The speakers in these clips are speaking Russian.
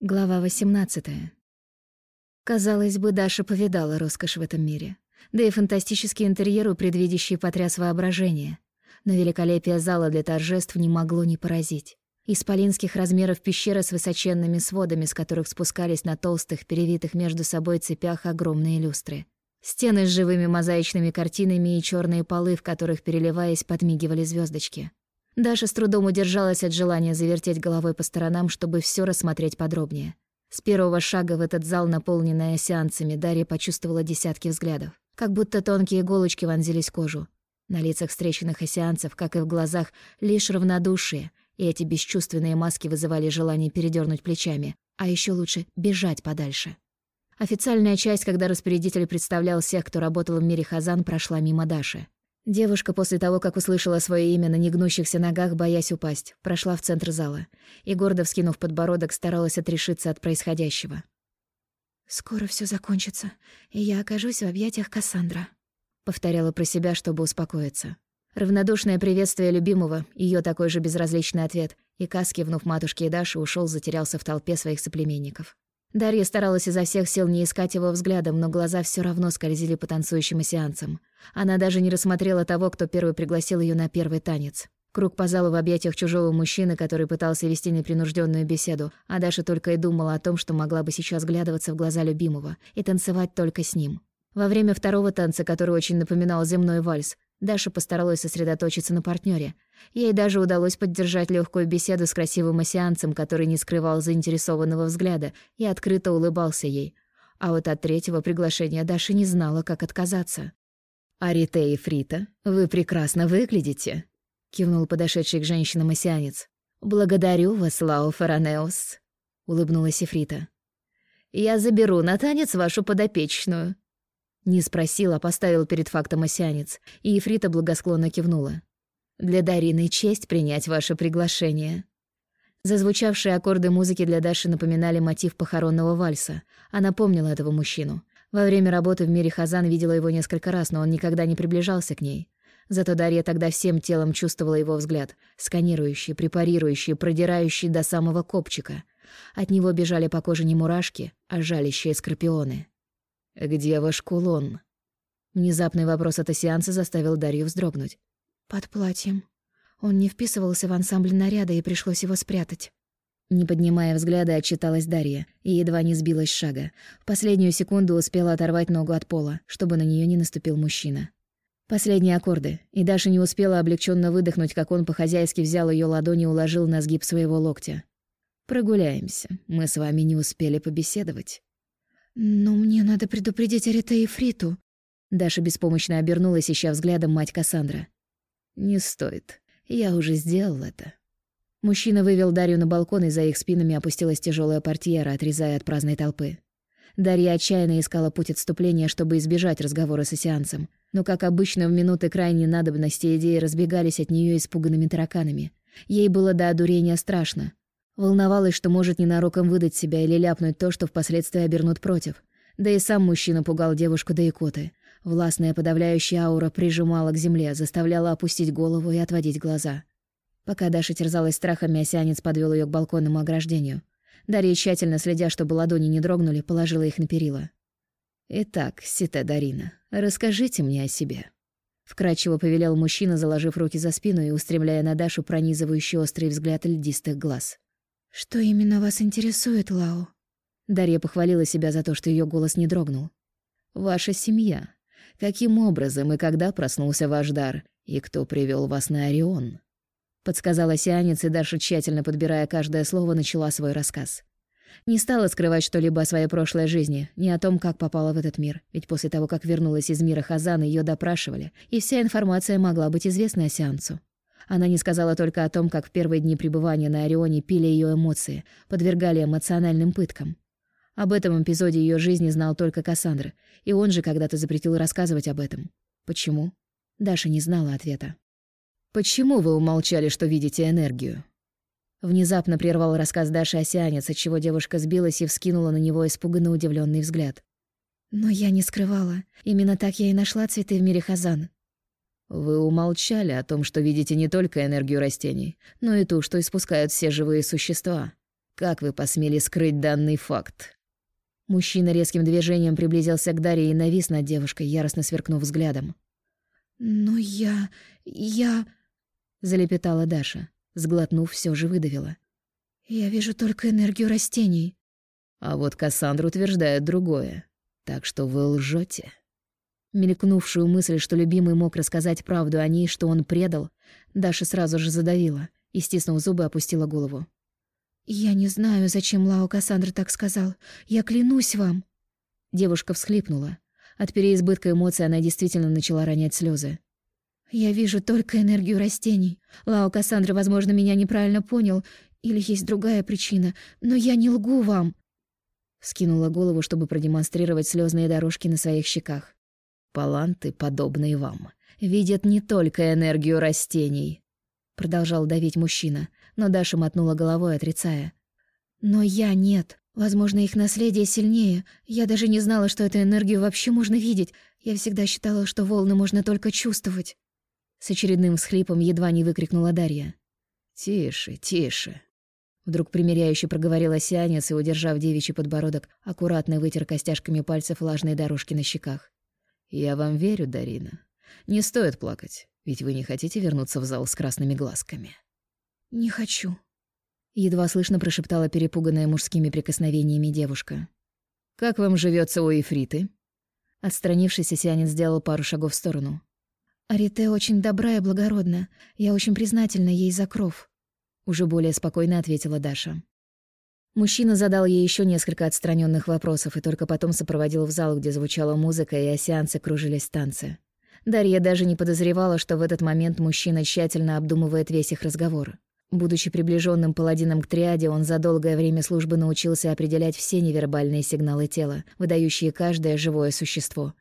Глава 18. Казалось бы, Даша повидала роскошь в этом мире. Да и фантастический интерьер, предвидящий потряс воображение. Но великолепие зала для торжеств не могло не поразить. Исполинских размеров пещера с высоченными сводами, с которых спускались на толстых, перевитых между собой цепях огромные люстры. Стены с живыми мозаичными картинами и черные полы, в которых, переливаясь, подмигивали звездочки. Даша с трудом удержалась от желания завертеть головой по сторонам, чтобы все рассмотреть подробнее. С первого шага в этот зал, наполненный сеансами, Дарья почувствовала десятки взглядов. Как будто тонкие иголочки вонзились в кожу. На лицах встреченных осеанцев, как и в глазах, лишь равнодушие, и эти бесчувственные маски вызывали желание передернуть плечами, а еще лучше бежать подальше. Официальная часть, когда распорядитель представлял всех, кто работал в мире Хазан, прошла мимо Даши. Девушка после того, как услышала свое имя на негнущихся ногах, боясь упасть, прошла в центр зала и, гордо вскинув подбородок, старалась отрешиться от происходящего. «Скоро все закончится, и я окажусь в объятиях Кассандра», — повторяла про себя, чтобы успокоиться. Равнодушное приветствие любимого, ее такой же безразличный ответ, и Кас, кивнув матушке и Даше, ушел, затерялся в толпе своих соплеменников. Дарья старалась изо всех сил не искать его взглядом, но глаза все равно скользили по танцующим сеансам. Она даже не рассмотрела того, кто первый пригласил ее на первый танец. Круг по залу в объятиях чужого мужчины, который пытался вести непринужденную беседу, а Даша только и думала о том, что могла бы сейчас глядываться в глаза любимого и танцевать только с ним. Во время второго танца, который очень напоминал земной вальс, Даша постаралась сосредоточиться на партнере. Ей даже удалось поддержать легкую беседу с красивым осеанцем, который не скрывал заинтересованного взгляда и открыто улыбался ей. А вот от третьего приглашения Даша не знала, как отказаться. «Арите и Фрита, вы прекрасно выглядите», — кивнул подошедший к женщинам осеанец. «Благодарю вас, Лао Фаранеус», — улыбнулась Ефрита. «Я заберу на танец вашу подопечную», не спросил, а поставил перед фактом осянец, и Ефрита благосклонно кивнула. «Для Дарины честь принять ваше приглашение». Зазвучавшие аккорды музыки для Даши напоминали мотив похоронного вальса. Она помнила этого мужчину. Во время работы в мире Хазан видела его несколько раз, но он никогда не приближался к ней. Зато Дарья тогда всем телом чувствовала его взгляд, сканирующий, препарирующий, продирающий до самого копчика. От него бежали по коже не мурашки, а жалящие скорпионы. «Где ваш кулон?» Внезапный вопрос от сеанса заставил Дарью вздрогнуть. «Под платьем. Он не вписывался в ансамбль наряда, и пришлось его спрятать». Не поднимая взгляда, отчиталась Дарья и едва не сбилась с шага. В последнюю секунду успела оторвать ногу от пола, чтобы на нее не наступил мужчина. Последние аккорды, и Даша не успела облегченно выдохнуть, как он по-хозяйски взял ее ладони и уложил на сгиб своего локтя. «Прогуляемся. Мы с вами не успели побеседовать». «Но мне надо предупредить Арита и Фриту». Даша беспомощно обернулась, ища взглядом мать Кассандра. «Не стоит. Я уже сделал это». Мужчина вывел Дарью на балкон, и за их спинами опустилась тяжелая портьера, отрезая от праздной толпы. Дарья отчаянно искала путь отступления, чтобы избежать разговора с сеансом. Но, как обычно, в минуты крайней надобности идеи разбегались от нее испуганными тараканами. Ей было до одурения страшно. Волновалась, что может ненароком выдать себя или ляпнуть то, что впоследствии обернут против. Да и сам мужчина пугал девушку до икоты. Властная подавляющая аура прижимала к земле, заставляла опустить голову и отводить глаза. Пока Даша терзалась страхами, осянец подвел ее к балконному ограждению. Дарья, тщательно следя, чтобы ладони не дрогнули, положила их на перила. «Итак, Сите Дарина, расскажите мне о себе». Вкрадчиво повелел мужчина, заложив руки за спину и устремляя на Дашу пронизывающий острый взгляд льдистых глаз. «Что именно вас интересует, Лао?» Дарья похвалила себя за то, что ее голос не дрогнул. «Ваша семья. Каким образом и когда проснулся ваш дар? И кто привел вас на Орион?» Подсказала сианец, и Даша, тщательно подбирая каждое слово, начала свой рассказ. Не стала скрывать что-либо о своей прошлой жизни, ни о том, как попала в этот мир, ведь после того, как вернулась из мира Хазана, ее допрашивали, и вся информация могла быть известна сеансу. Она не сказала только о том, как в первые дни пребывания на Орионе пили ее эмоции, подвергали эмоциональным пыткам. Об этом эпизоде ее жизни знал только Кассандра, и он же когда-то запретил рассказывать об этом. Почему? Даша не знала ответа. «Почему вы умолчали, что видите энергию?» Внезапно прервал рассказ Даши Осянец, отчего девушка сбилась и вскинула на него испуганно удивленный взгляд. «Но я не скрывала. Именно так я и нашла цветы в мире Хазан. Вы умолчали о том, что видите не только энергию растений, но и ту, что испускают все живые существа. Как вы посмели скрыть данный факт?» Мужчина резким движением приблизился к Дарье и навис над девушкой, яростно сверкнув взглядом. «Но я... я...» — залепетала Даша. Сглотнув, все же выдавила. «Я вижу только энергию растений». А вот Кассандра утверждает другое. Так что вы лжете. Мелькнувшую мысль, что любимый мог рассказать правду о ней, что он предал, Даша сразу же задавила и, стиснув зубы, опустила голову. «Я не знаю, зачем Лао Кассандра так сказал. Я клянусь вам». Девушка всхлипнула. От переизбытка эмоций она действительно начала ронять слезы. «Я вижу только энергию растений. Лао Кассандра, возможно, меня неправильно понял, или есть другая причина, но я не лгу вам». Скинула голову, чтобы продемонстрировать слезные дорожки на своих щеках. «Паланты, подобные вам, видят не только энергию растений», — продолжал давить мужчина, но Даша мотнула головой, отрицая. «Но я нет. Возможно, их наследие сильнее. Я даже не знала, что эту энергию вообще можно видеть. Я всегда считала, что волны можно только чувствовать». С очередным всхлипом едва не выкрикнула Дарья. «Тише, тише». Вдруг примиряюще проговорила сианец и, удержав девичий подбородок, аккуратно вытер костяшками пальцев влажные дорожки на щеках. «Я вам верю, Дарина. Не стоит плакать, ведь вы не хотите вернуться в зал с красными глазками». «Не хочу», — едва слышно прошептала перепуганная мужскими прикосновениями девушка. «Как вам живется у Ефриты?» Отстранившись, Сианец сделал пару шагов в сторону. «Арите очень добра и благородна. Я очень признательна ей за кров», — уже более спокойно ответила Даша. Мужчина задал ей еще несколько отстраненных вопросов и только потом сопроводил в зал, где звучала музыка, и осеанцы кружились танцы. Дарья даже не подозревала, что в этот момент мужчина тщательно обдумывает весь их разговор. Будучи приближенным паладином к триаде, он за долгое время службы научился определять все невербальные сигналы тела, выдающие каждое живое существо.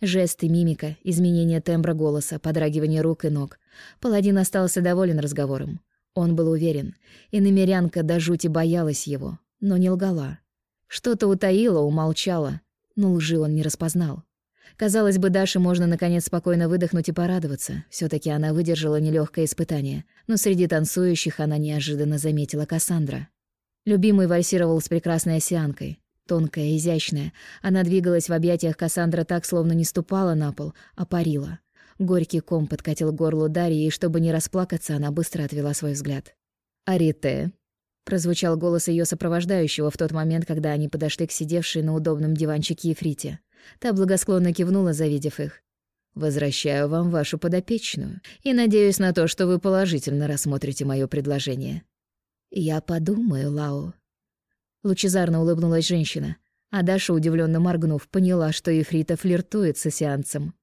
Жесты, мимика, изменение тембра голоса, подрагивание рук и ног. Паладин остался доволен разговором. Он был уверен, и намерянка до жути боялась его, но не лгала. Что-то утаила, умолчала, но лжи он не распознал. Казалось бы, Даше можно наконец спокойно выдохнуть и порадоваться. все таки она выдержала нелегкое испытание. Но среди танцующих она неожиданно заметила Кассандра. Любимый вальсировал с прекрасной осянкой. Тонкая, изящная. Она двигалась в объятиях Кассандра так, словно не ступала на пол, а парила. Горький ком подкатил горло Дарьи, и чтобы не расплакаться, она быстро отвела свой взгляд. «Арите», — прозвучал голос ее сопровождающего в тот момент, когда они подошли к сидевшей на удобном диванчике Ефрите. Та благосклонно кивнула, завидев их. «Возвращаю вам вашу подопечную и надеюсь на то, что вы положительно рассмотрите мое предложение». «Я подумаю, Лао». Лучезарно улыбнулась женщина, а Даша, удивленно моргнув, поняла, что Ефрита флиртует с сеансом.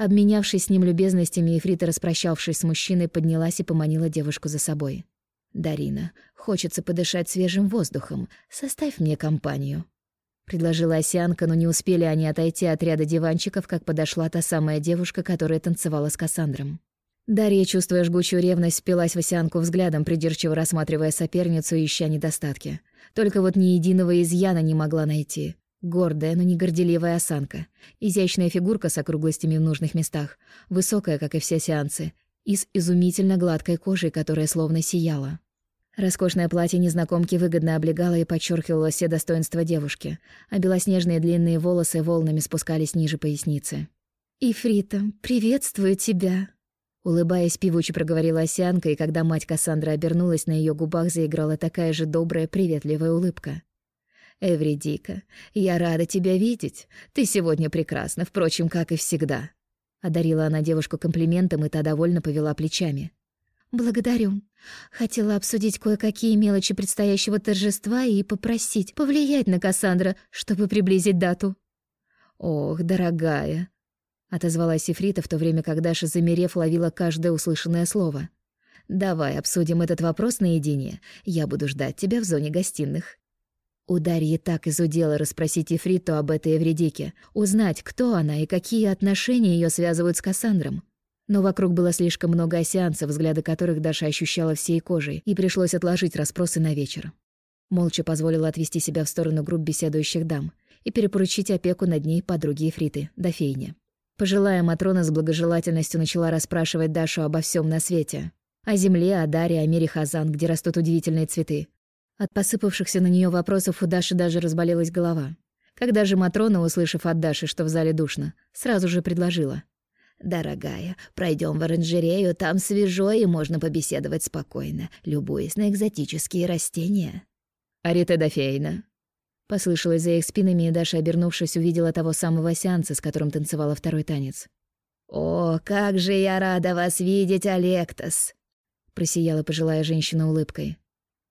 Обменявшись с ним любезностями, Ефрита, распрощавшись с мужчиной, поднялась и поманила девушку за собой. «Дарина, хочется подышать свежим воздухом. Составь мне компанию» предложила Осянка, но не успели они отойти от ряда диванчиков, как подошла та самая девушка, которая танцевала с Кассандром. Дарья, чувствуя жгучую ревность, спилась в Осянку взглядом, придирчиво рассматривая соперницу ища недостатки. Только вот ни единого изъяна не могла найти. Гордая, но не горделивая осанка. Изящная фигурка с округлостями в нужных местах. Высокая, как и все сеансы. И с изумительно гладкой кожей, которая словно сияла. Роскошное платье незнакомки выгодно облегало и подчеркивало все достоинства девушки, а белоснежные длинные волосы волнами спускались ниже поясницы. «Ифрита, приветствую тебя!» Улыбаясь, певуче проговорила Осянка, и когда мать Кассандра обернулась, на ее губах заиграла такая же добрая, приветливая улыбка. «Эвридика, я рада тебя видеть. Ты сегодня прекрасна, впрочем, как и всегда». Одарила она девушку комплиментом, и та довольно повела плечами. «Благодарю. Хотела обсудить кое-какие мелочи предстоящего торжества и попросить повлиять на Кассандра, чтобы приблизить дату». «Ох, дорогая», — отозвалась Ефрита, в то время как Даша, замерев, ловила каждое услышанное слово. «Давай обсудим этот вопрос наедине. Я буду ждать тебя в зоне гостиных». У Дарьи так изудела расспросить Ефриту об этой Эвредике, узнать, кто она и какие отношения ее связывают с Кассандром. Но вокруг было слишком много осеанцев, взгляды которых Даша ощущала всей кожей, и пришлось отложить расспросы на вечер. Молча позволила отвести себя в сторону групп беседующих дам и перепоручить опеку над ней подруге Ефриты, Дофейне. Пожилая Матрона с благожелательностью начала расспрашивать Дашу обо всем на свете. О земле, о Даре, о мире Хазан, где растут удивительные цветы. От посыпавшихся на нее вопросов у Даши даже разболелась голова. Когда же Матрона, услышав от Даши, что в зале душно, сразу же предложила. «Дорогая, пройдем в оранжерею, там свежо и можно побеседовать спокойно, любуясь на экзотические растения». «Арите Дофейна», Послышалось за их спинами, и Даша, обернувшись, увидела того самого сеанса, с которым танцевала второй танец. «О, как же я рада вас видеть, Алектас!» Просияла пожилая женщина улыбкой.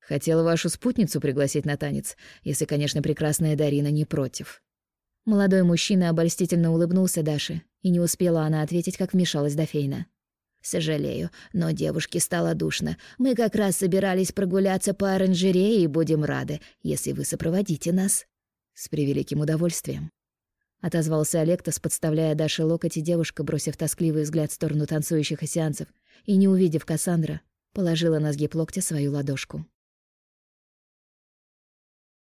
«Хотела вашу спутницу пригласить на танец, если, конечно, прекрасная Дарина не против». Молодой мужчина обольстительно улыбнулся Даше, и не успела она ответить, как вмешалась Дофейна. «Сожалею, но девушке стало душно. Мы как раз собирались прогуляться по оранжерее и будем рады, если вы сопроводите нас». «С превеликим удовольствием», — отозвался Олектос, подставляя Даше локоть, и девушка, бросив тоскливый взгляд в сторону танцующих осеанцев и не увидев Кассандра, положила на сгиб локтя свою ладошку.